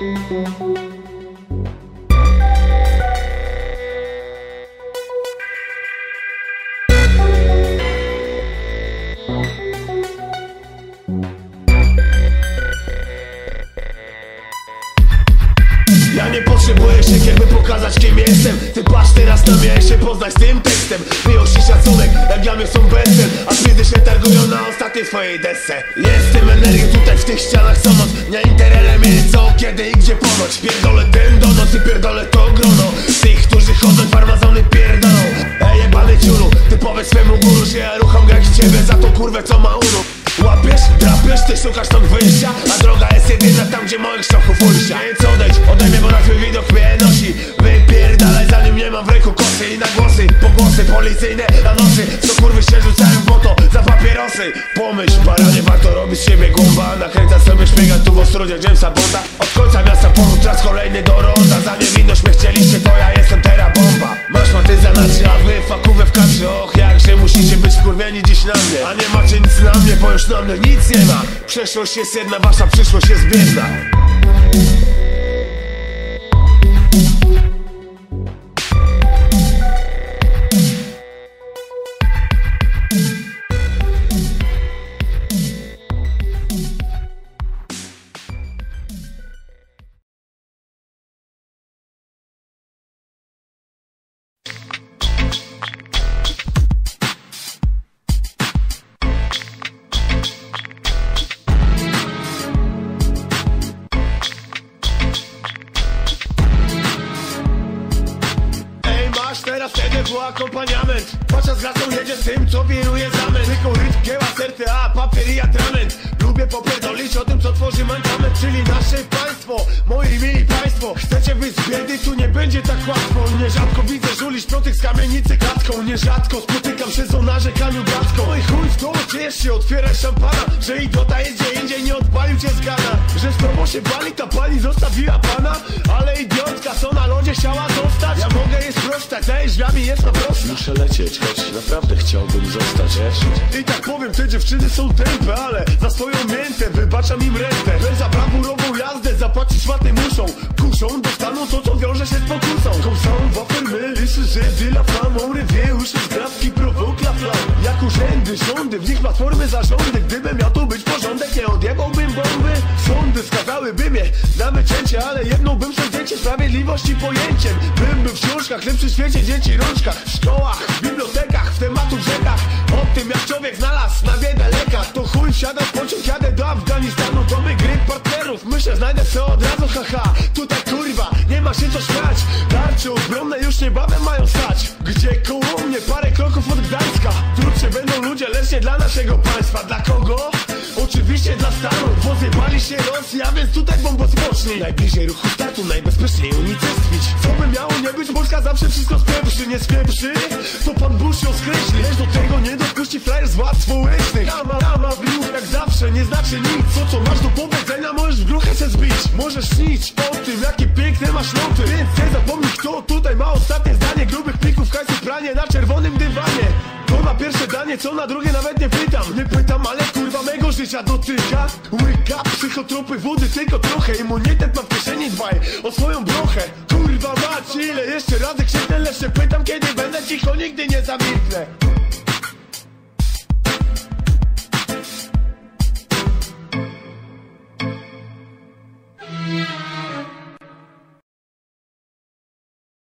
Ja nie potrzebuję się by pokazać kim jestem. Ty patrz teraz na mnie, się poznać z tym tekstem. Wyjął ci szacunek, jak mnie są bezcen. A gwiazdy się targują na ostatniej twojej desce. Jestem energią tutaj w tych ścianach noc Nie co, kiedy i gdzie ponoć? Pierdolę ten donos i pierdolę to grono. Tych, którzy chodzą farmazony pierdolą. Ej jebany ciulu, ty powiedz swemu guru Że ja rucham jak ciebie za tą kurwę co ma unu Łapiesz, drapiesz, ty szukasz stąd wyjścia. A droga jest jedyna tam, gdzie moich szochów ujścia. Więc odejdź, ode bo na twój widok mnie nosi. Wypierdalaj, zanim nie mam w ręku kosy I na głosy, pogłosy policyjne na nosy Co kurwy się rzucają po to, za papierosy. Pomyśl, baranie, warto robić siebie głąba Nakręcać sobie szpiegat tu w ostrodzie Jamesa Bonda czas kolejny do ronda Za niewinność mnie chcieliście, to ja jestem teraz bomba. Masz maty za naczy, a wy w kadrze. Och, jakże musicie być wkurwieni dziś na mnie. A nie macie nic na mnie, bo już na mnie nic nie ma. Przeszłość jest jedna, wasza przyszłość jest biedna Masz teraz TDW akompaniament. Patrza z gazą jedzie z tym, co wiruje zamęt Tylko rytm, kieła, serce, a papier i atrament. Lubię popierdolić o tym, co tworzy mankament. Czyli nasze państwo, moi mili państwo. Chcecie wyjść z biedy, tu nie będzie tak łatwo. Nierzadko widzę żuli śpiątych z kamienicy klatką Nierzadko spotykam się z o narzekaniu bratką No i chuj w to, ciesz się, szampana. Że idiota jest gdzie indziej, nie odpalił cię z gana. Że stromo się bali, ta pani zostawiła pana. Ale idiotka, co na lodzie chciała zostać. Ja mogę jej sprostać, drzwiami jest prosto Muszę lecieć, choć naprawdę chciałbym zostać, wiesz? I tak powiem, te dziewczyny są tępe, ale za swoją miętę wybaczam im rentę. Że za brawurową jazdę zapłacić szmaty muszą. Kuszą, dostaną to, co wiąże się z pokusą. Comme wafel myli de la femme On rêvait, już z gratki provoque la flamme Jak urzędy, rządy, w nich platformy zarządy. Gdybym miał skazałyby mnie na wycięcie Ale jedną bym sobie zdjęcie sprawiedliwości pojęciem. Bym był w książkach, lepszy świecie dzieci rączkach. W szkołach, w bibliotekach, w tematów rzekach. O tym jak człowiek znalazł na biedę lekarz To chuj wsiadam w pociąg, jadę do Afganistanu To my gry partnerów, myślę znajdę se od razu haha. Tutaj kurwa, nie ma się co śmiać. Tarcze obronne już niebawem mają stać. Gdzie koło mnie parę kroków od Gdańska? Wkrótce będą ludzie, lecz nie dla naszego państwa. Dla kogo? Oczywiście dla Stanów Bo zjebali się Rosja, więc tutaj bombo spocznij. Najbliżej ruchu startu, najbezpieczniej unicestwić. Co by miało nie być, Polska zawsze wszystko spieprzy. Nie spieprzy, to pan Bush ją skreśli. Lecz do tego nie dopuści frajer z władz społecznych. Lama, lama, w jak zawsze, nie znaczy nic. Co co masz do powiedzenia, możesz w gruchę se zbić. Możesz śnić o tym, jakie piękne masz loty. Więc nie zapomnij kto tutaj ma ostatnie zdanie. Grubych plików, hajsu, pranie na czerwonym dywanie. To na pierwsze danie, co na drugie nawet nie pytam. Nie pytam, ale życia dotyka Łyka, psychotropy, wody tylko trochę. Immunitet mam w kieszeni, dbaj o swoją brochę. Kurwa mać, ile jeszcze razy krzyknę Lecz się pytam, kiedy będę cicho, nigdy nie zamilknę